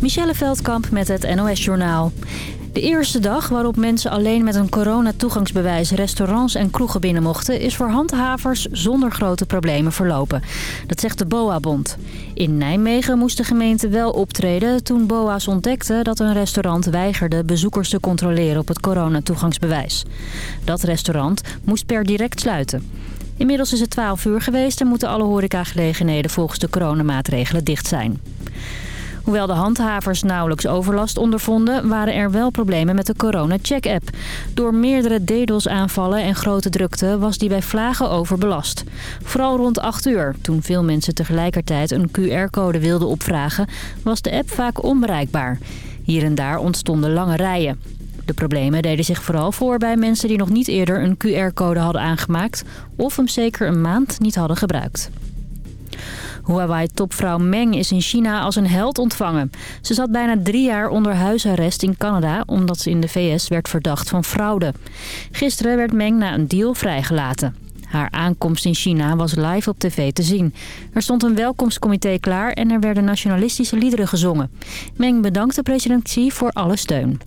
Michelle Veldkamp met het NOS-journaal. De eerste dag waarop mensen alleen met een coronatoegangsbewijs restaurants en kroegen binnen mochten... is voor handhavers zonder grote problemen verlopen. Dat zegt de BOA-bond. In Nijmegen moest de gemeente wel optreden toen BOA's ontdekten dat een restaurant weigerde bezoekers te controleren op het coronatoegangsbewijs. Dat restaurant moest per direct sluiten. Inmiddels is het 12 uur geweest en moeten alle horecagelegenheden volgens de coronamaatregelen dicht zijn. Hoewel de handhavers nauwelijks overlast ondervonden... waren er wel problemen met de corona-check-app. Door meerdere DDoS-aanvallen en grote drukte was die bij vlagen overbelast. Vooral rond 8 uur, toen veel mensen tegelijkertijd een QR-code wilden opvragen... was de app vaak onbereikbaar. Hier en daar ontstonden lange rijen. De problemen deden zich vooral voor bij mensen die nog niet eerder een QR-code hadden aangemaakt... of hem zeker een maand niet hadden gebruikt. Huawei-topvrouw Meng is in China als een held ontvangen. Ze zat bijna drie jaar onder huisarrest in Canada... omdat ze in de VS werd verdacht van fraude. Gisteren werd Meng na een deal vrijgelaten. Haar aankomst in China was live op tv te zien. Er stond een welkomstcomité klaar en er werden nationalistische liederen gezongen. Meng bedankte president Xi voor alle steun.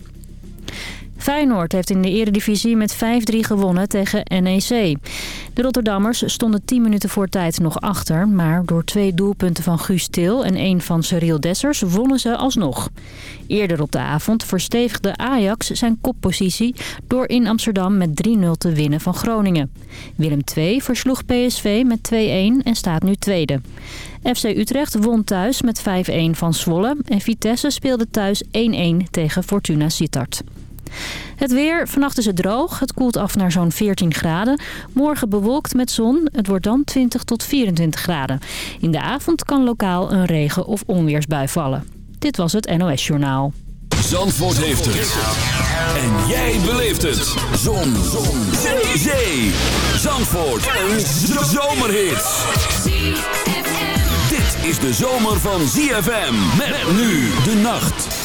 Feyenoord heeft in de eredivisie met 5-3 gewonnen tegen NEC. De Rotterdammers stonden 10 minuten voor tijd nog achter... maar door twee doelpunten van Guus Til en één van Cyril Dessers wonnen ze alsnog. Eerder op de avond verstevigde Ajax zijn koppositie... door in Amsterdam met 3-0 te winnen van Groningen. Willem II versloeg PSV met 2-1 en staat nu tweede. FC Utrecht won thuis met 5-1 van Zwolle... en Vitesse speelde thuis 1-1 tegen Fortuna Sittard. Het weer, vannacht is het droog. Het koelt af naar zo'n 14 graden. Morgen bewolkt met zon. Het wordt dan 20 tot 24 graden. In de avond kan lokaal een regen- of onweersbui vallen. Dit was het NOS Journaal. Zandvoort heeft het. En jij beleeft het. Zon. zon. Zee. Zandvoort. Een zomerhit. Dit is de zomer van ZFM. Met nu de nacht.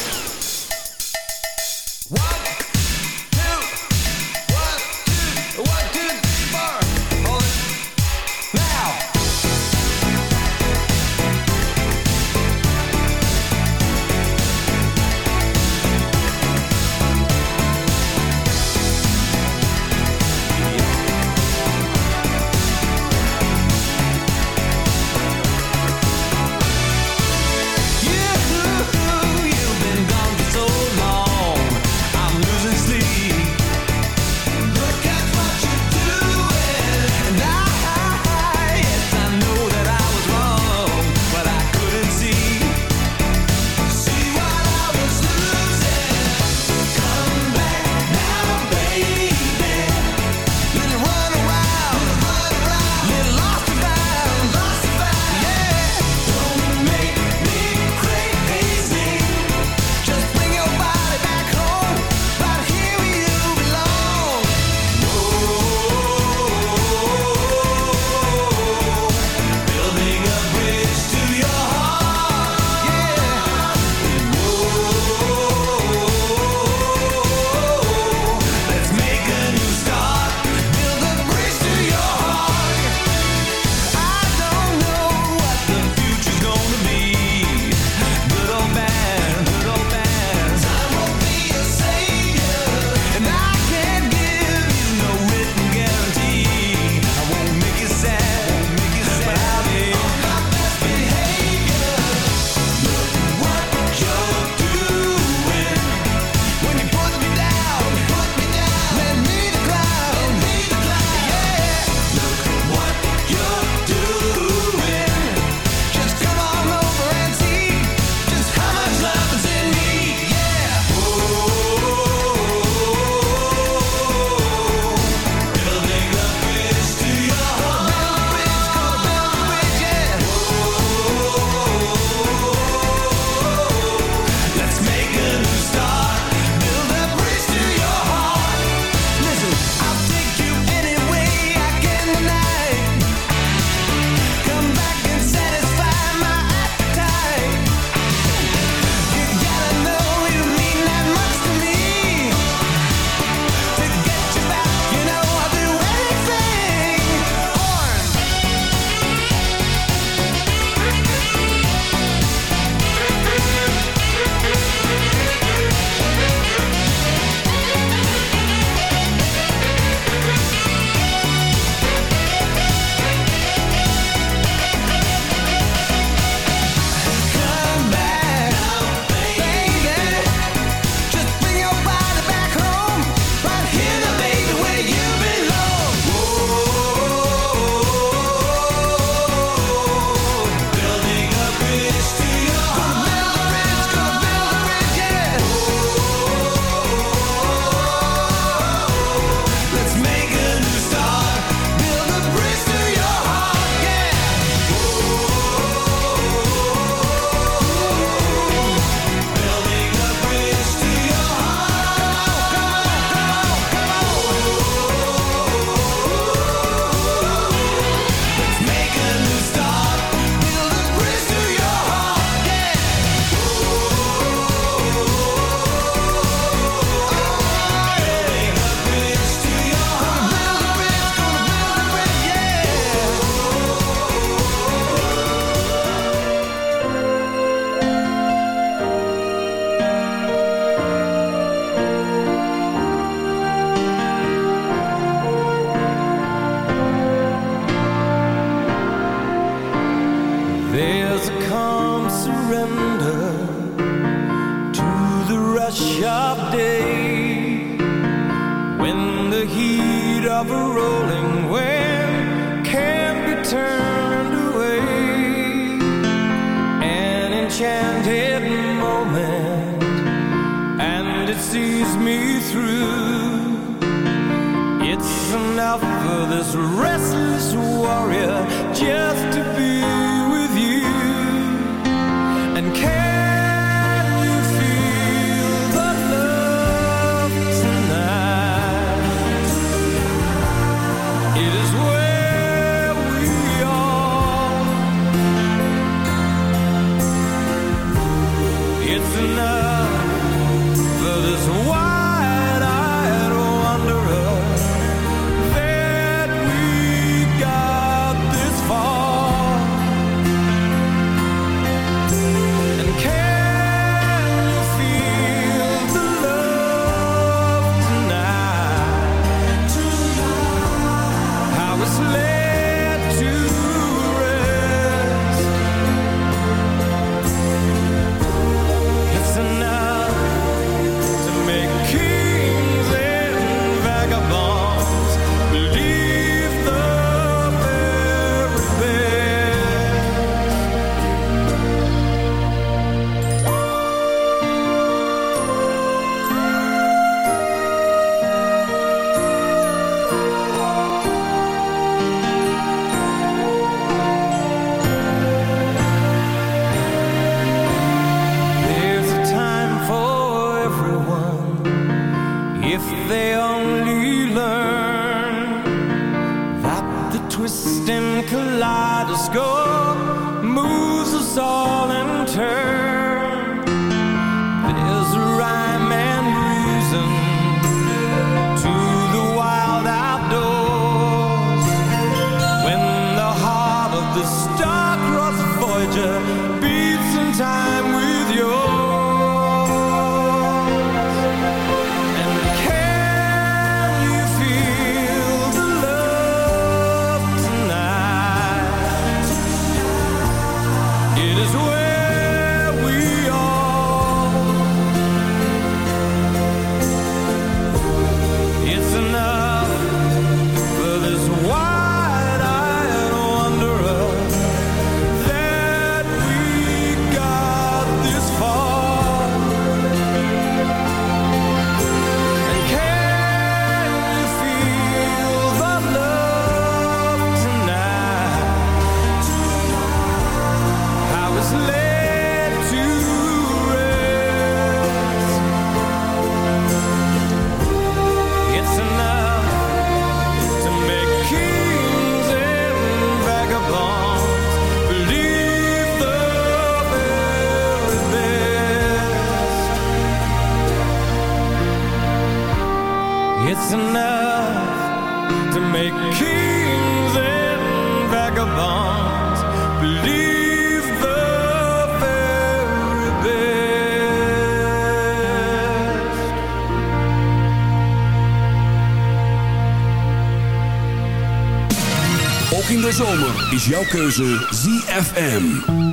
Jouw keuze ZFM.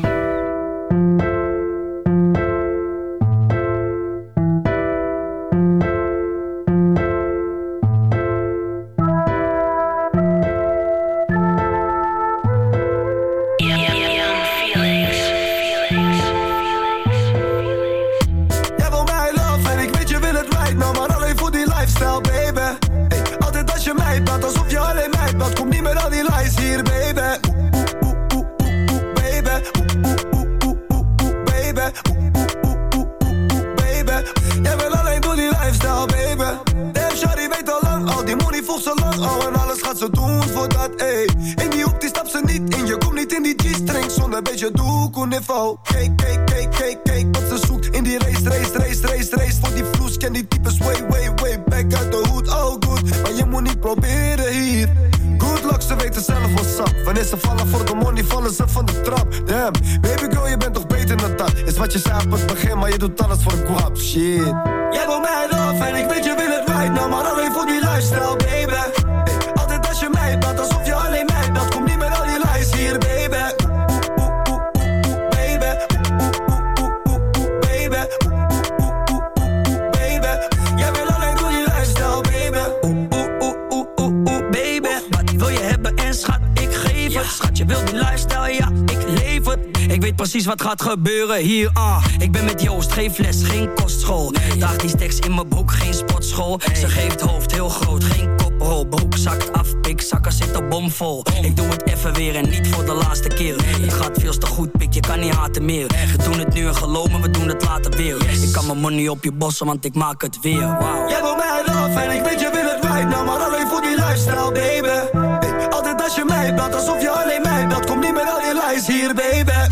Je ziet op het maar je doet alles voor een kwap. Jij wil mij er af en ik weet, je wil het wijd. Nou, maar alleen voor die lifestyle, baby. Altijd als je mij praat, alsof je alleen mij praat. Kom niet met al die lijst hier, baby. Oep, oep, oep, oep, oep, baby. Oep, oep, baby. Jij wil alleen voor die lifestyle, baby. Oep, oep, oep, baby. Wat wil je hebben en schat, ik geven? Schat, je wilt die lifestyle, ja precies wat gaat gebeuren hier, ah. Ik ben met Joost, geen fles, geen kostschool. Draag die steks in mijn broek, geen sportschool. Ze geeft hoofd heel groot, geen koprol. Broek zakt af, pikzakken zitten bomvol. Ik doe het even weer en niet voor de laatste keer. Het gaat veel te goed, pik, je kan niet haten meer. We doen het nu en geloof me, we doen het later weer. Ik kan mijn money op je bossen, want ik maak het weer, wow Jij wil mij love en ik weet je wil het right now. Maar alleen voor die lifestyle, baby. Altijd als je mij belt, alsof je alleen mij belt. Kom niet met al je lijst hier, baby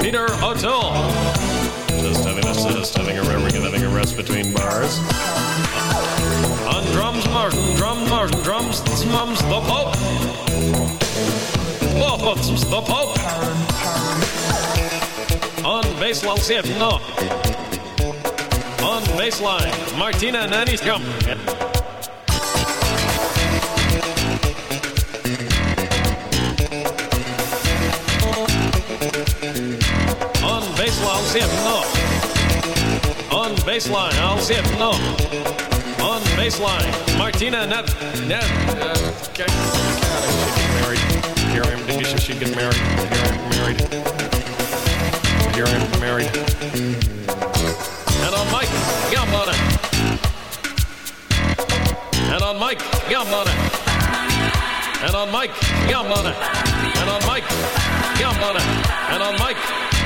Peter O'Toole. Just having a just having a rest, having a rest between bars. On drums, Martin, drum, Martin, drums, mums, the Pope. Oh, the Pope. On bass, I'll no. On bass line, Martina Nanny's come. zip up. On baseline, I'll see zip No, On baseline, Martina Nev. Nev. Uh, get, married. Here I am, Denisha, she get married. Here I am, married. Here I am, married. And on Mike yum on it. And on Mike yum on it. And on Mike Gambana. And on Mike Gambana. And on Mike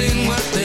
missing what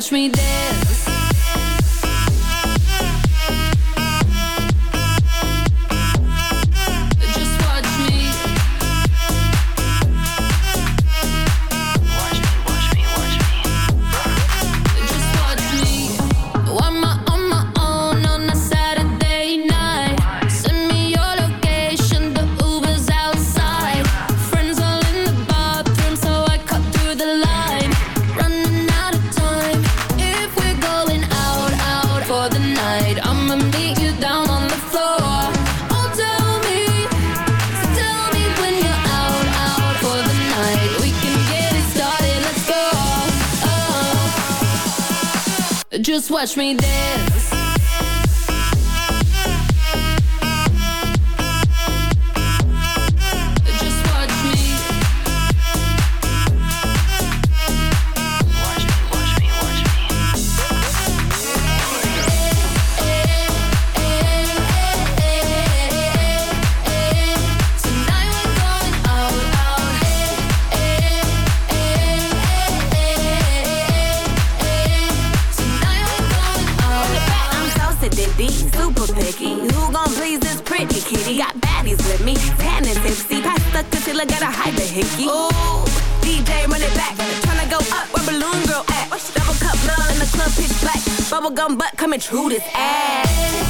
watch me dance. watch me dance. bubblegum butt coming through this ass.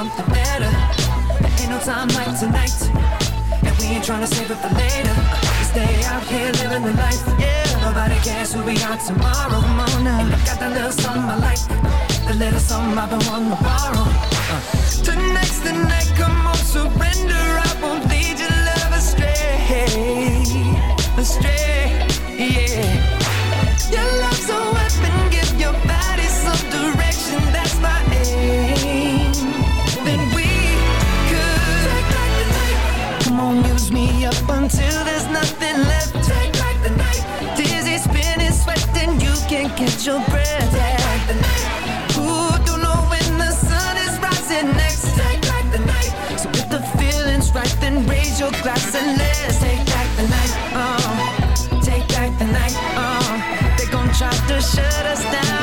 Something better. There ain't no time like tonight, and we ain't trying to save it for later. Stay out here living the life, yeah. Nobody cares who we are tomorrow. Come on now. And I got that little something I like, the little something I've been wanting to borrow. Uh. Tonight's the night, come on, surrender. I won't lead your love astray, astray, yeah. Your love's a catch your breath. Back. Ooh, don't know when the sun is rising next. So the feeling's right, then raise your glass and let's take back the night. Oh, take back the night. Oh, they gon' try to shut us down,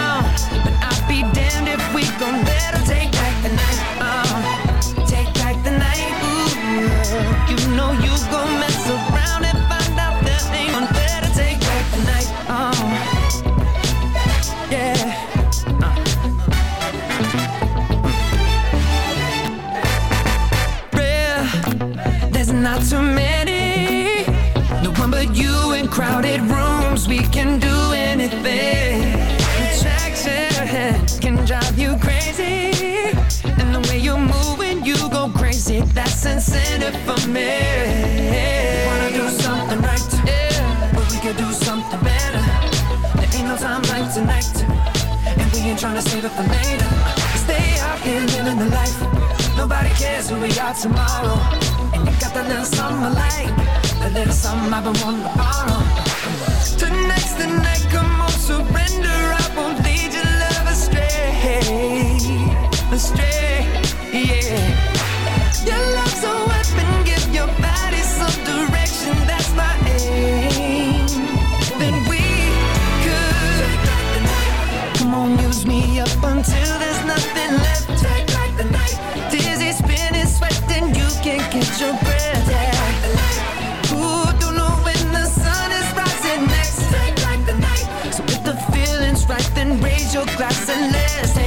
incentive for me. Wanna do something right, yeah, but we could do something better. There ain't no time like tonight, and we ain't trying to save it for later. Stay out here living the life. Nobody cares who we are tomorrow. And you got that little like. The a little something I've been wanting to borrow. Tonight's the night, come on, surrender. Glass and let's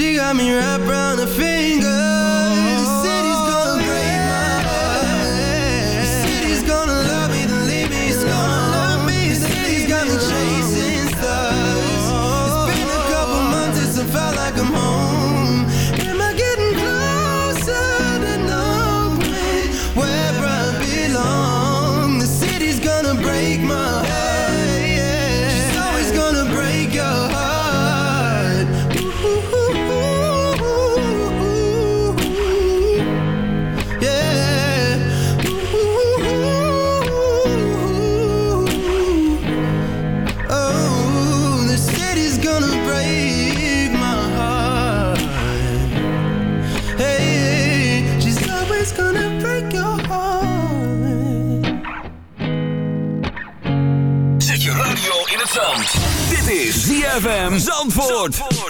She got me wrapped around her finger. ZFM Zandvoort. just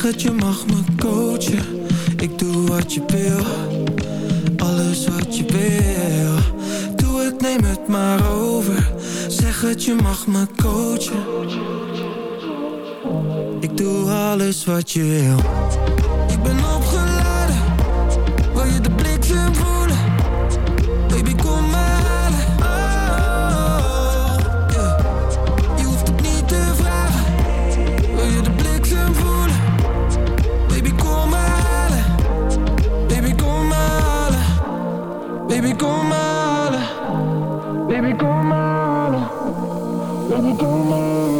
Zeg het, je mag me coachen. Ik doe wat je wil Alles wat je wil. Doe het, neem het maar over. Zeg het, je mag me coachen. Ik doe alles wat je wil. Ik ben opgeladen Wil je de bliksem voelen? Baby, kom halen. Baby, kom halen. Baby, kom halen.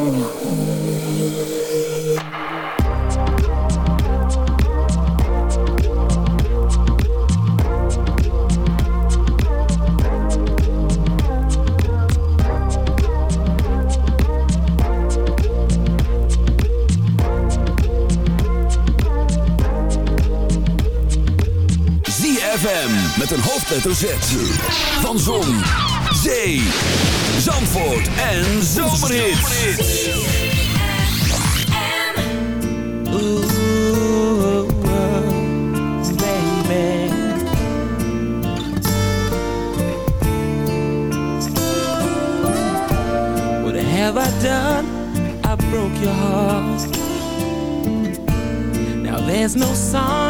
met een hoofdletter Z. Van Zon, Zee, Zandvoort en Zomerhits. What have I done? I broke your heart. Now there's no song.